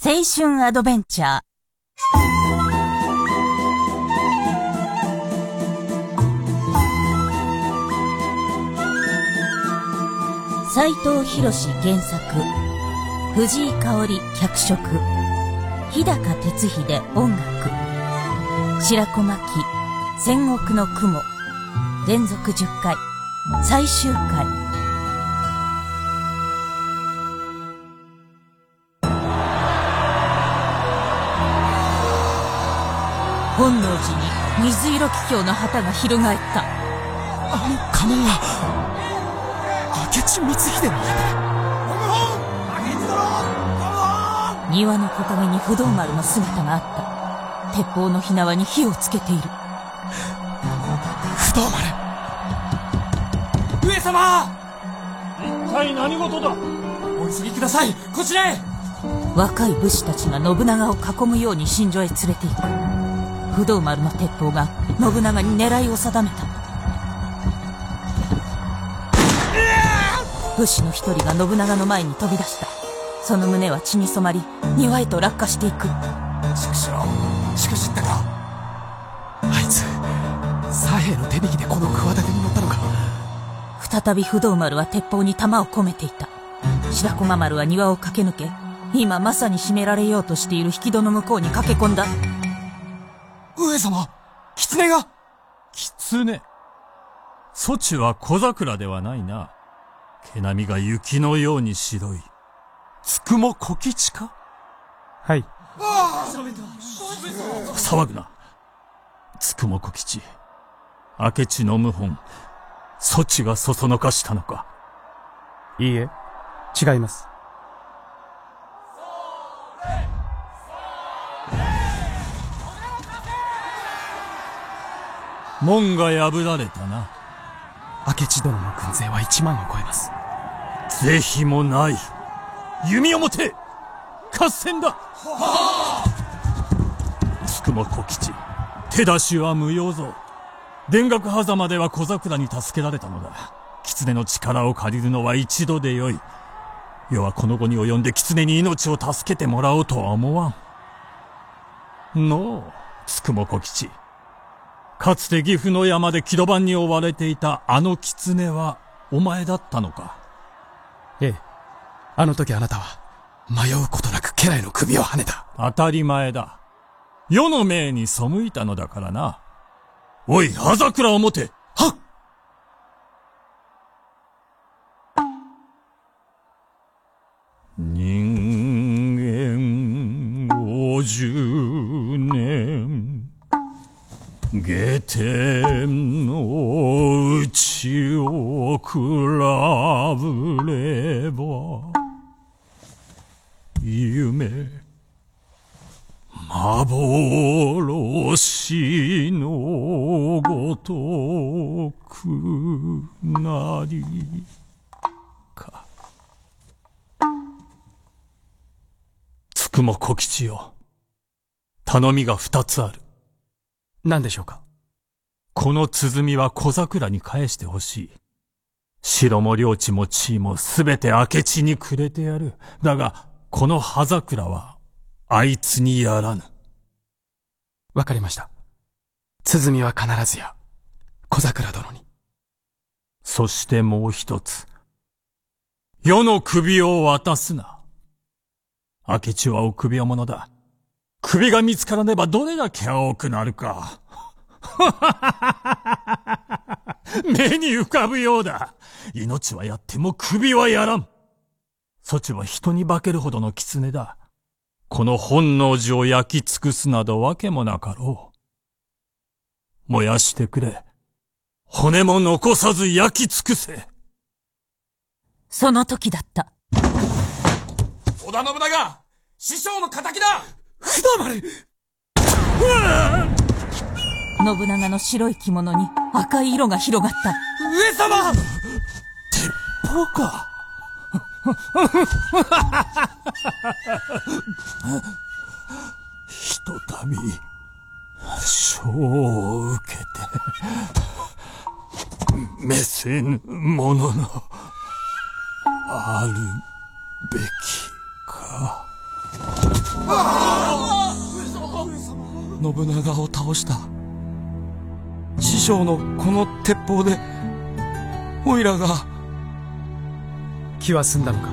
青春アドベンチャー。斎藤博原作。藤井香織脚色。日高哲秀音楽。白子巻戦国の雲。連続10回。最終回。本能寺に水色気境の旗が翻った。あの家紋は明智光秀の庭の木陰に不動丸の姿があった。鉄砲の火縄に火をつけている。不動丸上様一体何事だ？お急ぎくださいこちらへ若い武士たちが信長を囲むように新所へ連れて行く。不動丸の鉄砲が信長に狙いを定めた。武士の一人が信長の前に飛び出した。その胸は血に染まり、庭へと落下していく。畜生しくじったかあいつ左兵の手引きでこの企てに乗ったのか再び不動丸は鉄砲に弾を込めていた。白駒丸は庭を駆け抜け、今まさに締められようとしている引き戸の向こうに駆け込んだ。上様狐が狐そちは小桜ではないな。毛並みが雪のように白い。つくも小吉か？はい。騒ぐな。つくも小吉。明智の謀反。そちがそそのかしたのか。いいえ、違います。門が破られたな。明智殿の軍勢は1万を超えます是非もない。弓を持て合戦だつくも小吉。手出しは無用ぞ。田楽狭間では小桜に助けられたのだ。狐の力を借りるのは一度でよい。世はこの後に及んで狐に命を助けてもらおうとは思わん。のう、つくも小吉。かつて岐阜の山で木戸番に追われていたあの狐はお前だったのか？ええ。あの時あなたは迷うことなく家来の首をはねた。当たり前だ。世の命に背いたのだからな。おい、葉桜を持て。はっ！人間五十年下天の内を比ぶれば夢幻のごとくなりか。つくも小吉よ。頼みが二つある。何でしょうか？この鼓は小桜に返してほしい。城も領地も地位もすべて明智にくれてやる。だが、この葉桜は、あいつにやらぬ。わかりました鼓は必ずや小桜殿にそしてもう一つ。世の首を渡すな。明智は臆病者だ。首が見つからねばどれだけ青くなるか。目に浮かぶようだ。命はやっても首はやらん。そちは人に化けるほどの狐だ。この本能寺を焼き尽くすなどわけもなかろう。燃やしてくれ。骨も残さず焼き尽くせ。その時だった。織田信長師匠の仇だ不動丸信長の白い着物に赤い色が広がった。上様ポか。ひとたび、賞を受けて、召せぬものの、あるべきか。信長を倒した。師匠のこの鉄砲でおいらが。気は済んだのか？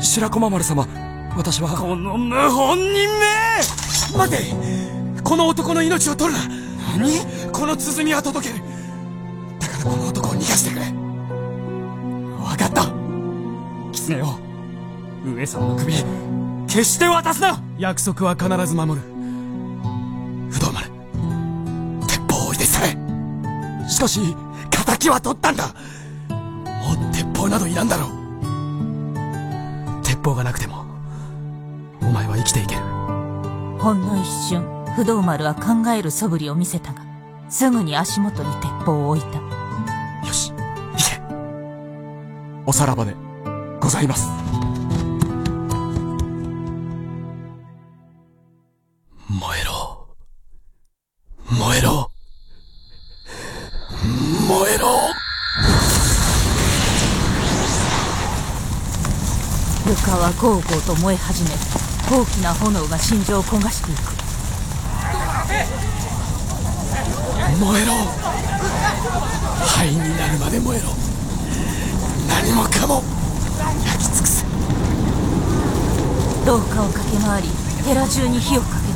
白駒丸様私は。この謀反人め待て！この男の命を取るな！何？この鼓は届ける！だからこの男を逃がしてくれ！分かった。狐よ上様の首決して渡すな。約束は必ず守る。不動丸鉄砲を置いて去れ。しかし敵は取ったんだ。もう鉄砲などいらんだろう。鉄砲がなくてもお前は生きていける。ほんの一瞬不動丸は考える素振りを見せたがすぐに足元に鉄砲を置いた。よし行け。おさらばでございます燃えろ。燃えろ。燃えろ。床はゴーゴーと燃え始め大きな炎が心情を焦がしていく。燃えろ。灰になるまで燃えろ。何もかも。焼き尽くせ。廊下を駆け回り寺中に火をかけた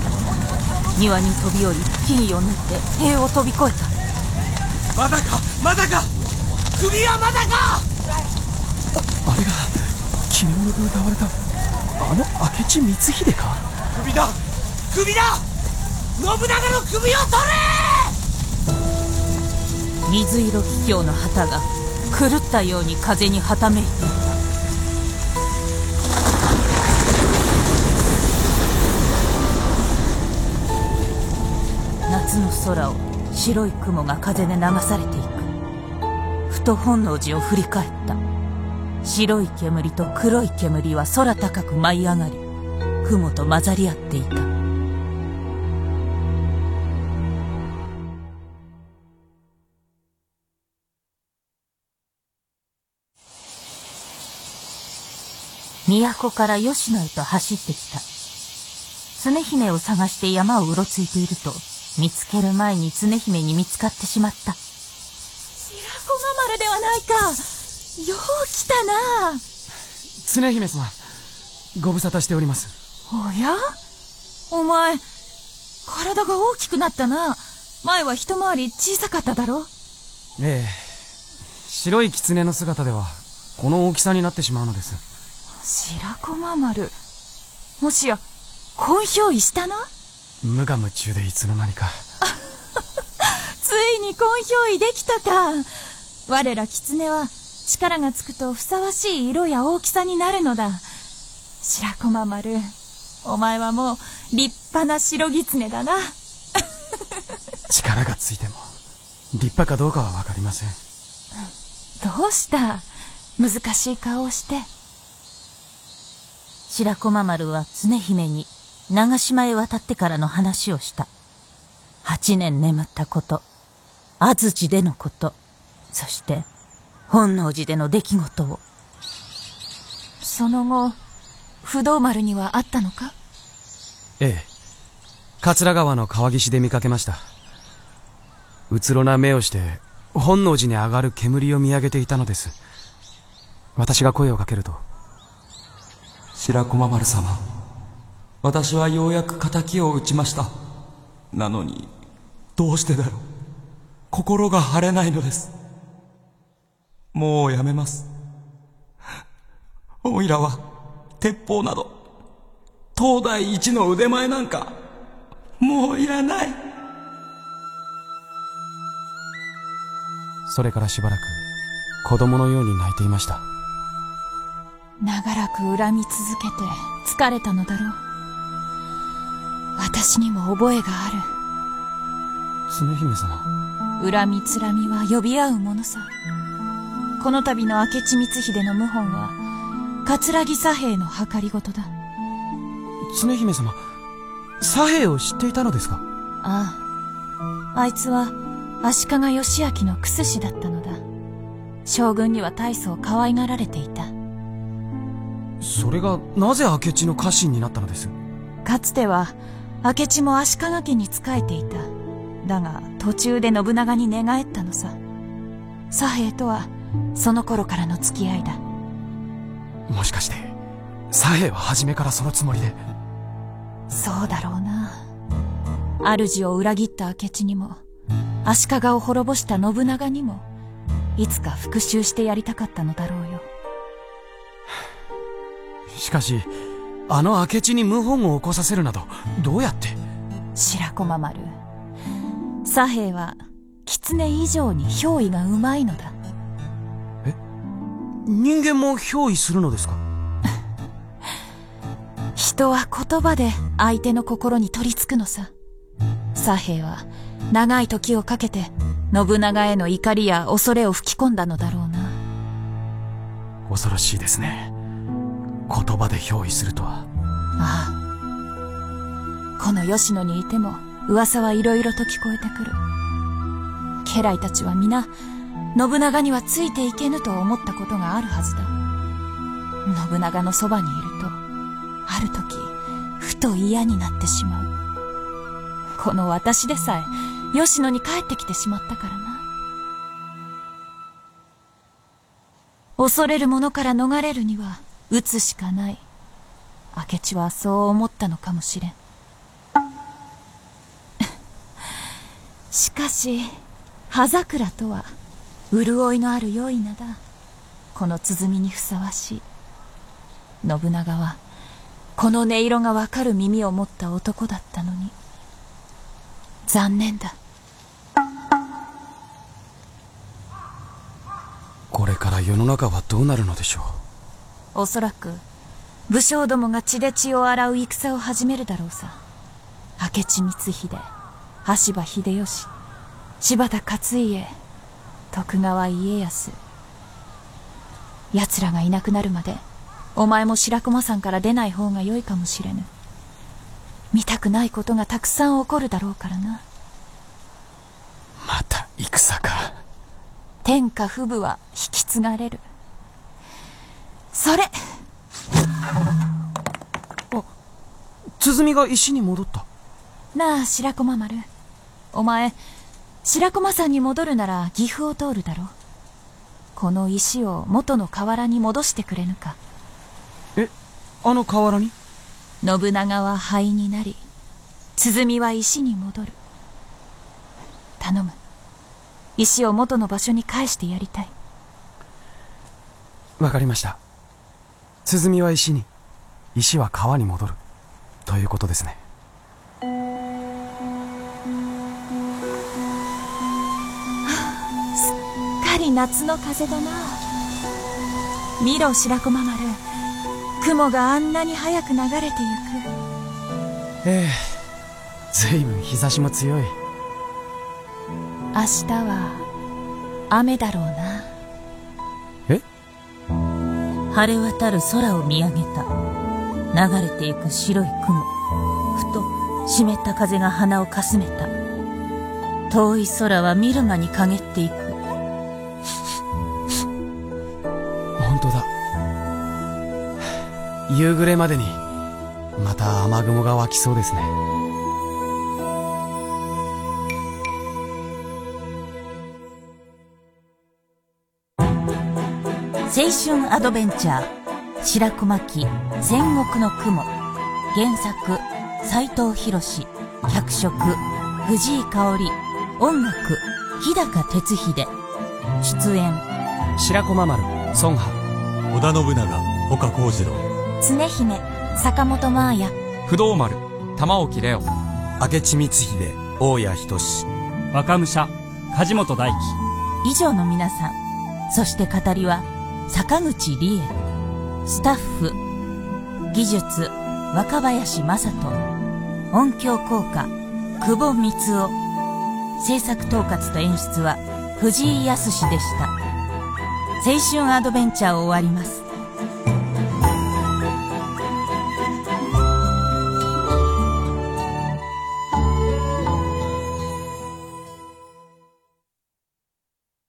庭に飛び降り木々を縫って塀を飛び越えた。まだかまだか首はまだか！あれが昨日の歌われたあの明智光秀か？首だ首だ！信長の首を取れ！水色桔梗の旗が狂ったように風にはためいていた空を白い雲が風で流されていく。ふと本能寺を振り返った。白い煙と黒い煙は空高く舞い上がり雲と混ざり合っていた。都から吉野へと走ってきた。常姫を探して山をうろついていると見つける前に常姫に見つかってしまった。白駒丸ではないか。よう来たな。常姫様ご無沙汰しております。おや？お前体が大きくなったな。前は一回り小さかっただろ。ええ。白い狐の姿ではこの大きさになってしまうのです。白駒丸。もしや婚憑依したな？無我夢中でいつの間にか。ついに婚憑依できたか。我ら狐は力がつくとふさわしい色や大きさになるのだ。白駒丸。お前はもう立派な白狐だな。力がついても立派かどうかは分かりません。どうした？難しい顔をして。白駒丸は常姫に長島へ渡ってからの話をした。八年眠ったこと。安土でのこと。そして本能寺での出来事を。その後不動丸にはあったのか？ええ。桂川の川岸で見かけました。うつろな目をして本能寺に上がる煙を見上げていたのです。私が声をかけると。白駒丸様私はようやく敵を討ちました。なのにどうしてだろう。心が晴れないのです。もうやめます。おいらは鉄砲など東大一の腕前なんかもういらない。それからしばらく子供のように泣いていました。長らく恨み続けて疲れたのだろう私にも覚えがあ常姫様。る恨みつらみは呼び合うものさ。この度の明智光秀の謀反は桂木左兵の計りごとだ。常姫様左兵を知っていたのですか？ああ。あいつは足利義昭のクス氏だったのだ。将軍には大層可愛がられていた。それがなぜ明智の家臣になったのです？かつては明智も足利家に仕えていた。だが途中で信長に寝返ったのさ。左平とはその頃からの付き合いだ。もしかして左平は初めからそのつもりで？そうだろうな。主を裏切った明智にも足利を滅ぼした信長にもいつか復讐してやりたかったのだろうよ。しかしあの明智に謀反を起こさせるなどどうやって？白駒丸左平は狐以上に憑依がうまいのだ。人間も憑依するのですか？人は言葉で相手の心に取り付くのさ。左平は長い時をかけて信長への怒りや恐れを吹き込んだのだろうな。恐ろしいですね言葉で憑依するとは。ああ。この吉野にいても噂はいろいろと聞こえてくる。家来たちは皆信長にはついていけぬと思ったことがあるはずだ。信長のそばにいるとある時ふと嫌になってしまう。この私でさえ吉野に帰ってきてしまったからな。恐れるものから逃れるには撃つしかない。明智はそう思ったのかもしれん。しかし葉桜とは潤いのある良い名だ。この鼓にふさわしい。信長はこの音色がわかる耳を持った男だったのに。残念だ。これから世の中はどうなるのでしょう。おそらく武将どもが血で血を洗う戦を始めるだろうさ。明智光秀羽柴秀吉柴田勝家徳川家康。奴らがいなくなるまでお前も白駒山から出ない方が良いかもしれぬ。見たくないことがたくさん起こるだろうからな。また戦か。天下不武は引き継がれるそれ。あ鼓が石に戻った。なあ白駒丸。お前白駒山に戻るなら岐阜を通るだろこの石を元の河原に戻してくれぬか。えあの河原に？信長は灰になり鼓は石に戻る。頼む。石を元の場所に返してやりたい。わかりました鼓は石に石は川に戻る。ということですね。すっかり夏の風だな。見ろ白駒丸雲があんなに早く流れてゆく。ええずいぶん日差しも強い。明日は雨だろうな晴れ渡る空を見上げた。流れていく白い雲。ふと湿った風が鼻をかすめた。遠い空は見る間に陰っていく。本当だ。夕暮れまでにまた雨雲が湧きそうですね。青春アドベンチャー。白駒記戦国の雲。原作斎藤博脚色藤井香織。音楽日高哲秀。出演白駒丸孫波。織田信長岡幸次郎。常姫坂本真綾。不動丸玉置レオ明智光秀大谷仁若武者梶本大輝以上の皆さん。そして語りは坂口理恵。スタッフ。技術。若林正人。音響効果。久保光夫制作統括と演出は藤井康でした。青春アドベンチャーを終わります。